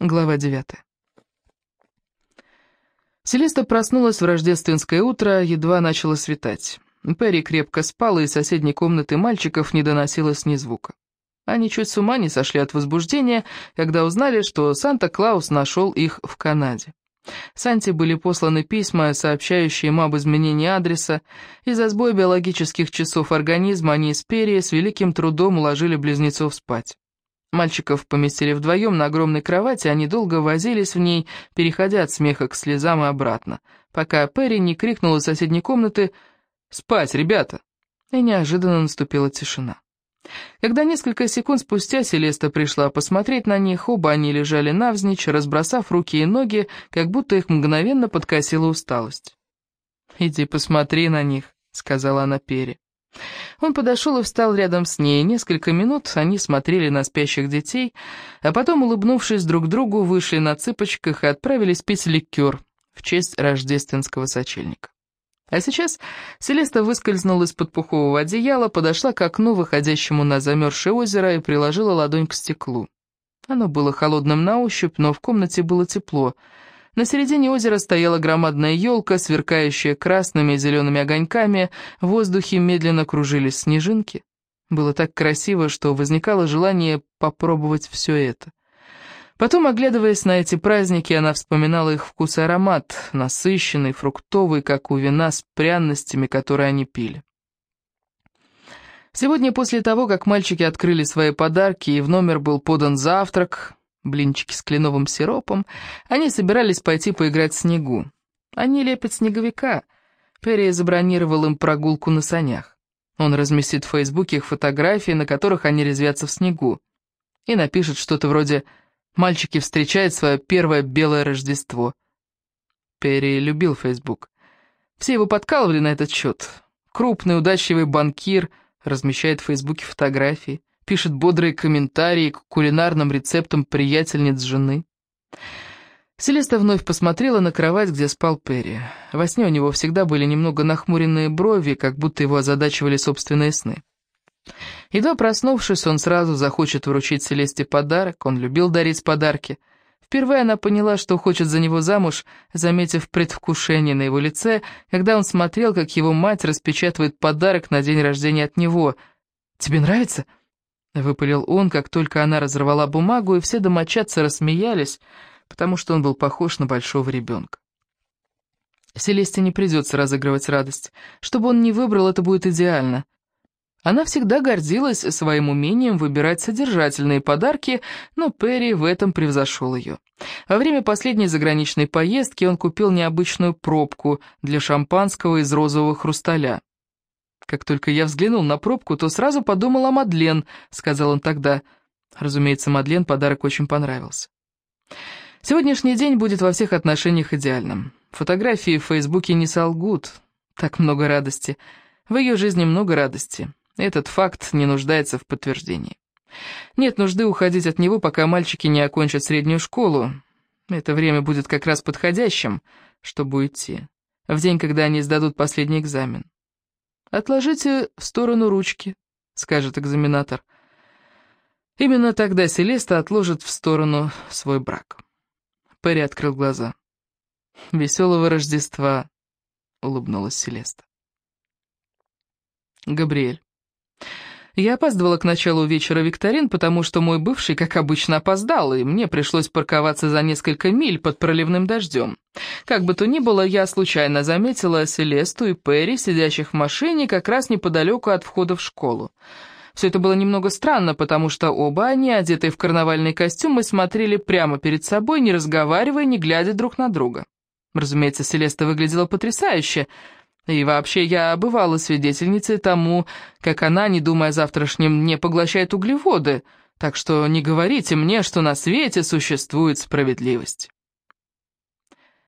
Глава 9. Селеста проснулась в рождественское утро, едва начало светать. Перри крепко спала, и соседней комнаты мальчиков не доносилось ни звука. Они чуть с ума не сошли от возбуждения, когда узнали, что Санта-Клаус нашел их в Канаде. Санте были посланы письма, сообщающие им об изменении адреса. Из-за сбоя биологических часов организма они с Перри с великим трудом уложили близнецов спать. Мальчиков поместили вдвоем на огромной кровати, они долго возились в ней, переходя от смеха к слезам и обратно, пока Перри не крикнул из соседней комнаты «Спать, ребята!» И неожиданно наступила тишина. Когда несколько секунд спустя Селеста пришла посмотреть на них, оба они лежали навзничь, разбросав руки и ноги, как будто их мгновенно подкосила усталость. «Иди посмотри на них», — сказала она Перри. Он подошел и встал рядом с ней. Несколько минут они смотрели на спящих детей, а потом, улыбнувшись друг другу, вышли на цыпочках и отправились пить ликер в честь рождественского сочельника. А сейчас Селеста выскользнула из-под пухового одеяла, подошла к окну, выходящему на замерзшее озеро, и приложила ладонь к стеклу. Оно было холодным на ощупь, но в комнате было тепло — на середине озера стояла громадная елка, сверкающая красными и зелеными огоньками, в воздухе медленно кружились снежинки. Было так красиво, что возникало желание попробовать все это. Потом, оглядываясь на эти праздники, она вспоминала их вкус и аромат, насыщенный, фруктовый, как у вина с пряностями, которые они пили. Сегодня, после того, как мальчики открыли свои подарки и в номер был подан завтрак, блинчики с кленовым сиропом, они собирались пойти поиграть в снегу. Они лепят снеговика. Перри забронировал им прогулку на санях. Он разместит в Фейсбуке их фотографии, на которых они резвятся в снегу. И напишет что-то вроде «Мальчики встречают свое первое белое Рождество». Перри любил Фейсбук. Все его подкалывали на этот счет. Крупный, удачливый банкир размещает в Фейсбуке фотографии пишет бодрые комментарии к кулинарным рецептам приятельниц жены. Селеста вновь посмотрела на кровать, где спал Перри. Во сне у него всегда были немного нахмуренные брови, как будто его озадачивали собственные сны. Едва проснувшись, он сразу захочет вручить Селесте подарок, он любил дарить подарки. Впервые она поняла, что хочет за него замуж, заметив предвкушение на его лице, когда он смотрел, как его мать распечатывает подарок на день рождения от него. «Тебе нравится?» Выпалил он, как только она разорвала бумагу, и все домочадцы рассмеялись, потому что он был похож на большого ребенка. Селесте не придется разыгрывать радость. Чтобы он не выбрал, это будет идеально. Она всегда гордилась своим умением выбирать содержательные подарки, но Перри в этом превзошел ее. Во время последней заграничной поездки он купил необычную пробку для шампанского из розового хрусталя. Как только я взглянул на пробку, то сразу подумал о Мадлен, сказал он тогда. Разумеется, Мадлен подарок очень понравился. Сегодняшний день будет во всех отношениях идеальным. Фотографии в Фейсбуке не солгут. Так много радости. В ее жизни много радости. Этот факт не нуждается в подтверждении. Нет нужды уходить от него, пока мальчики не окончат среднюю школу. Это время будет как раз подходящим, чтобы уйти. В день, когда они сдадут последний экзамен. «Отложите в сторону ручки», — скажет экзаменатор. Именно тогда Селеста отложит в сторону свой брак. Перри открыл глаза. «Веселого Рождества», — улыбнулась Селеста. Габриэль. Я опаздывала к началу вечера викторин, потому что мой бывший, как обычно, опоздал, и мне пришлось парковаться за несколько миль под проливным дождем. Как бы то ни было, я случайно заметила Селесту и Перри, сидящих в машине, как раз неподалеку от входа в школу. Все это было немного странно, потому что оба они, одетые в карнавальные костюмы, смотрели прямо перед собой, не разговаривая, не глядя друг на друга. Разумеется, Селеста выглядела потрясающе — и вообще, я бывала свидетельницей тому, как она, не думая о завтрашнем, не поглощает углеводы, так что не говорите мне, что на свете существует справедливость.